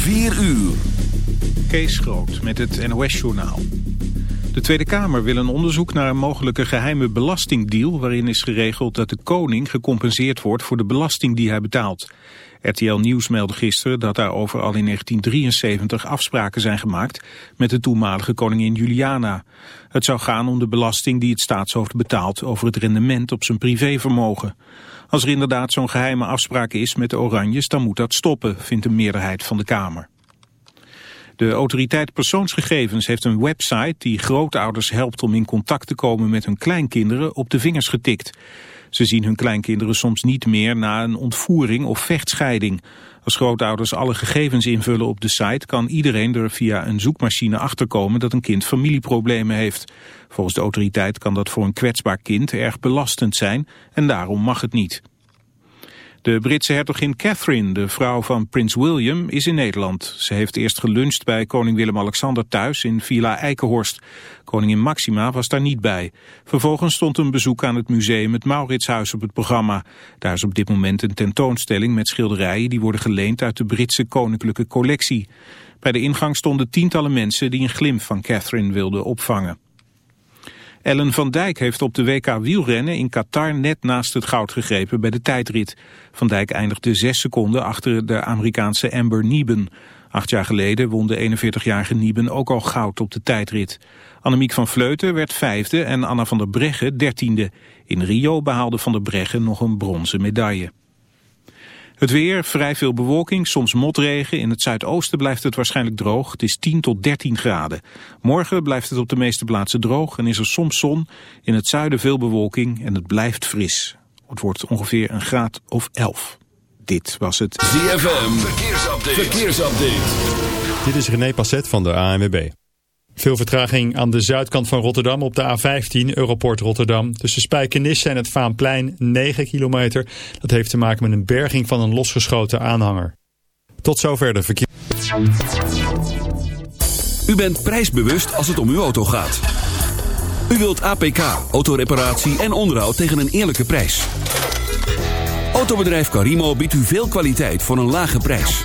4 uur. Kees Groot met het NOS-journaal. De Tweede Kamer wil een onderzoek naar een mogelijke geheime belastingdeal... waarin is geregeld dat de koning gecompenseerd wordt voor de belasting die hij betaalt. RTL Nieuws meldde gisteren dat daarover al in 1973 afspraken zijn gemaakt... met de toenmalige koningin Juliana. Het zou gaan om de belasting die het staatshoofd betaalt... over het rendement op zijn privévermogen. Als er inderdaad zo'n geheime afspraak is met de Oranjes... dan moet dat stoppen, vindt de meerderheid van de Kamer. De autoriteit persoonsgegevens heeft een website die grootouders helpt om in contact te komen met hun kleinkinderen op de vingers getikt. Ze zien hun kleinkinderen soms niet meer na een ontvoering of vechtscheiding. Als grootouders alle gegevens invullen op de site kan iedereen er via een zoekmachine achterkomen dat een kind familieproblemen heeft. Volgens de autoriteit kan dat voor een kwetsbaar kind erg belastend zijn en daarom mag het niet. De Britse hertogin Catherine, de vrouw van prins William, is in Nederland. Ze heeft eerst geluncht bij koning Willem-Alexander thuis in Villa Eikenhorst. Koningin Maxima was daar niet bij. Vervolgens stond een bezoek aan het museum het Mauritshuis op het programma. Daar is op dit moment een tentoonstelling met schilderijen die worden geleend uit de Britse koninklijke collectie. Bij de ingang stonden tientallen mensen die een glimp van Catherine wilden opvangen. Ellen van Dijk heeft op de WK wielrennen in Qatar net naast het goud gegrepen bij de tijdrit. Van Dijk eindigde zes seconden achter de Amerikaanse Amber Nieben. Acht jaar geleden won de 41-jarige Nieben ook al goud op de tijdrit. Annemiek van Vleuten werd vijfde en Anna van der Breggen dertiende. In Rio behaalde van der Breggen nog een bronzen medaille. Het weer, vrij veel bewolking, soms motregen. In het zuidoosten blijft het waarschijnlijk droog. Het is 10 tot 13 graden. Morgen blijft het op de meeste plaatsen droog en is er soms zon. In het zuiden veel bewolking en het blijft fris. Het wordt ongeveer een graad of 11. Dit was het ZFM Verkeersupdate. Verkeersupdate. Dit is René Passet van de ANWB. Veel vertraging aan de zuidkant van Rotterdam op de A15 Europort Rotterdam. Tussen Spijkenisse en het Vaanplein 9 kilometer. Dat heeft te maken met een berging van een losgeschoten aanhanger. Tot zover de verkeer. U bent prijsbewust als het om uw auto gaat. U wilt APK, autoreparatie en onderhoud tegen een eerlijke prijs. Autobedrijf Carimo biedt u veel kwaliteit voor een lage prijs.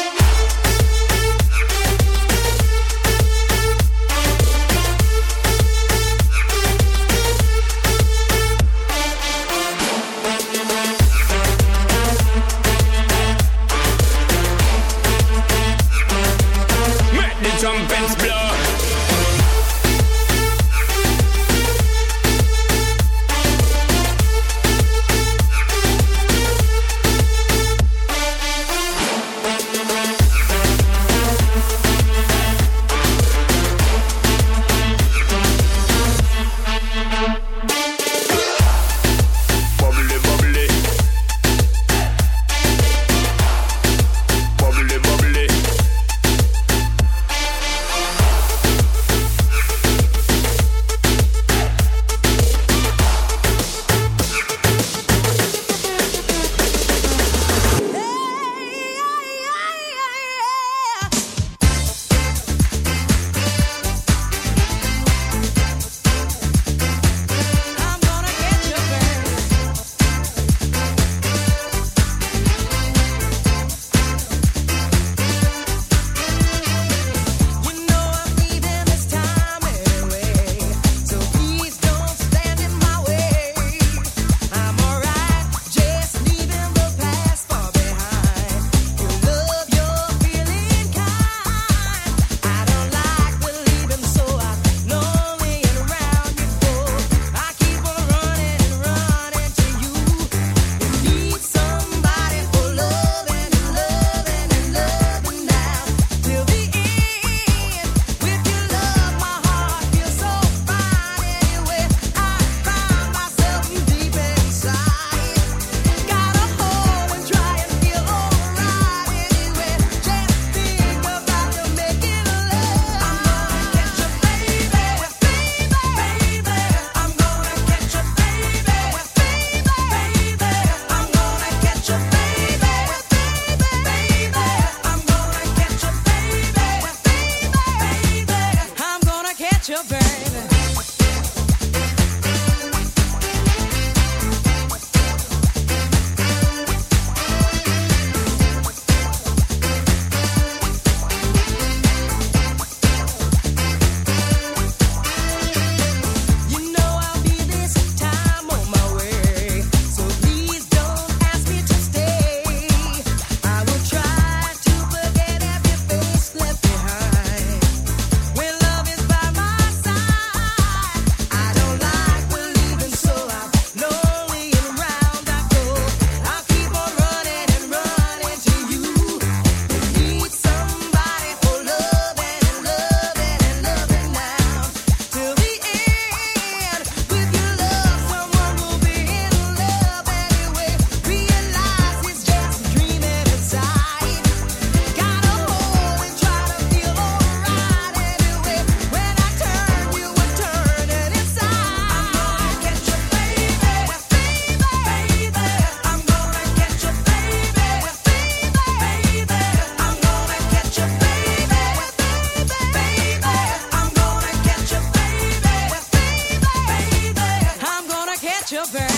your back.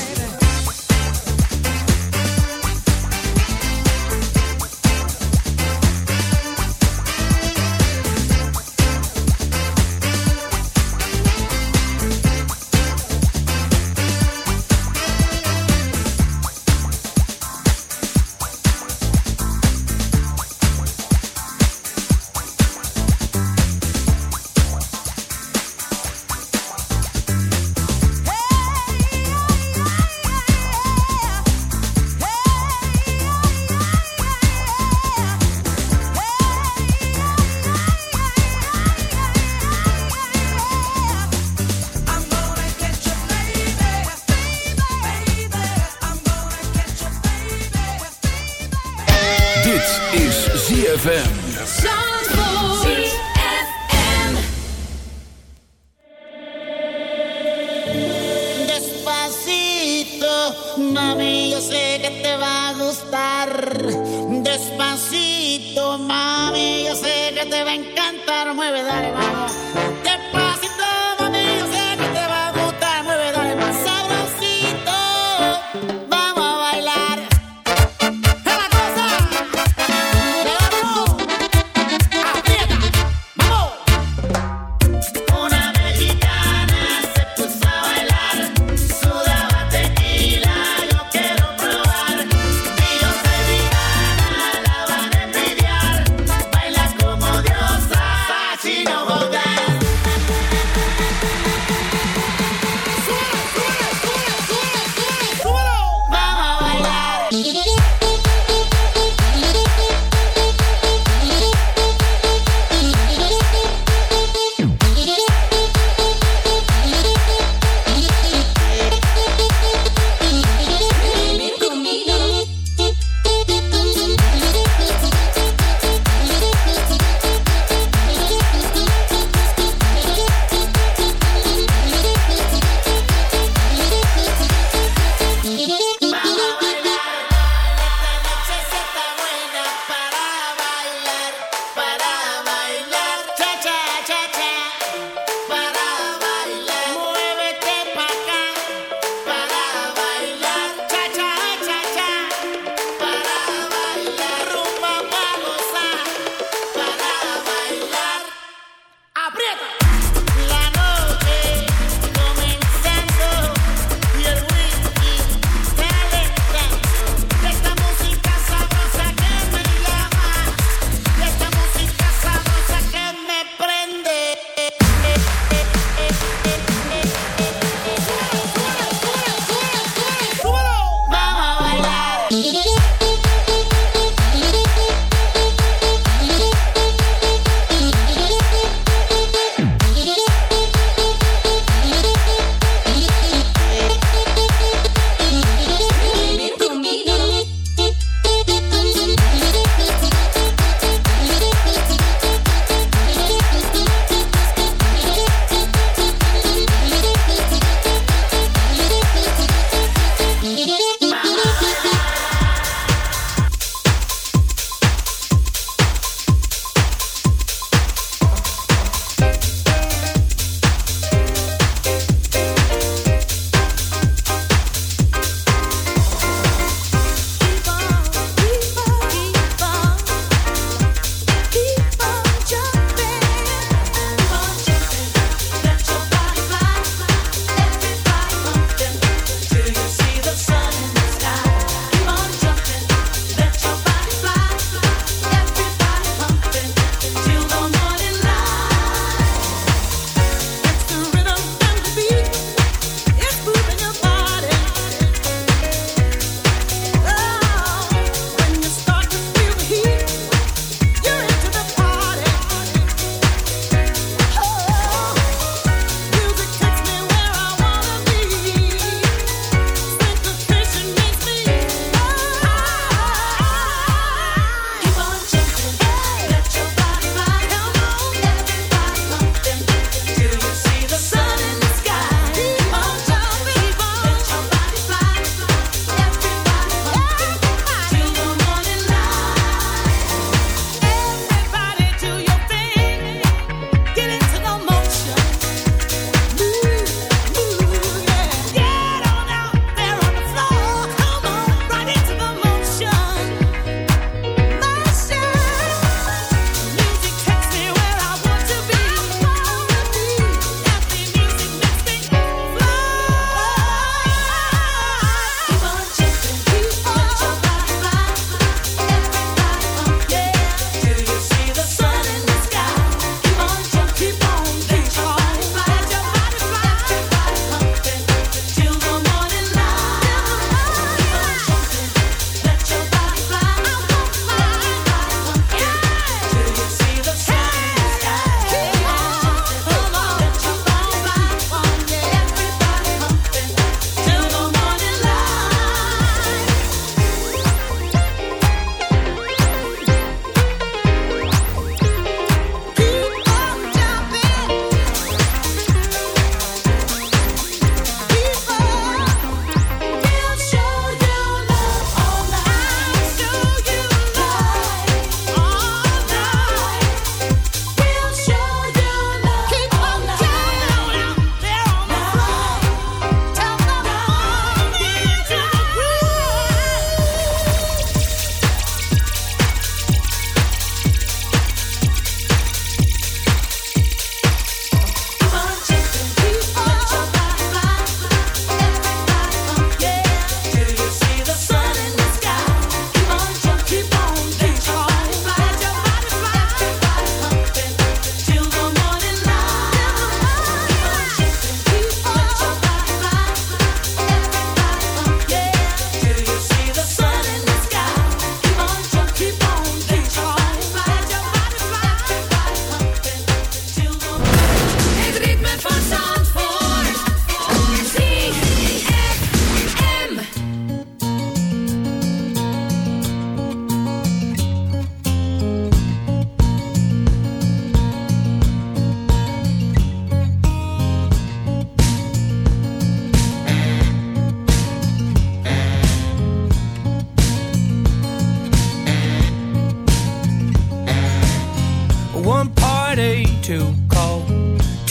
Mm-hmm.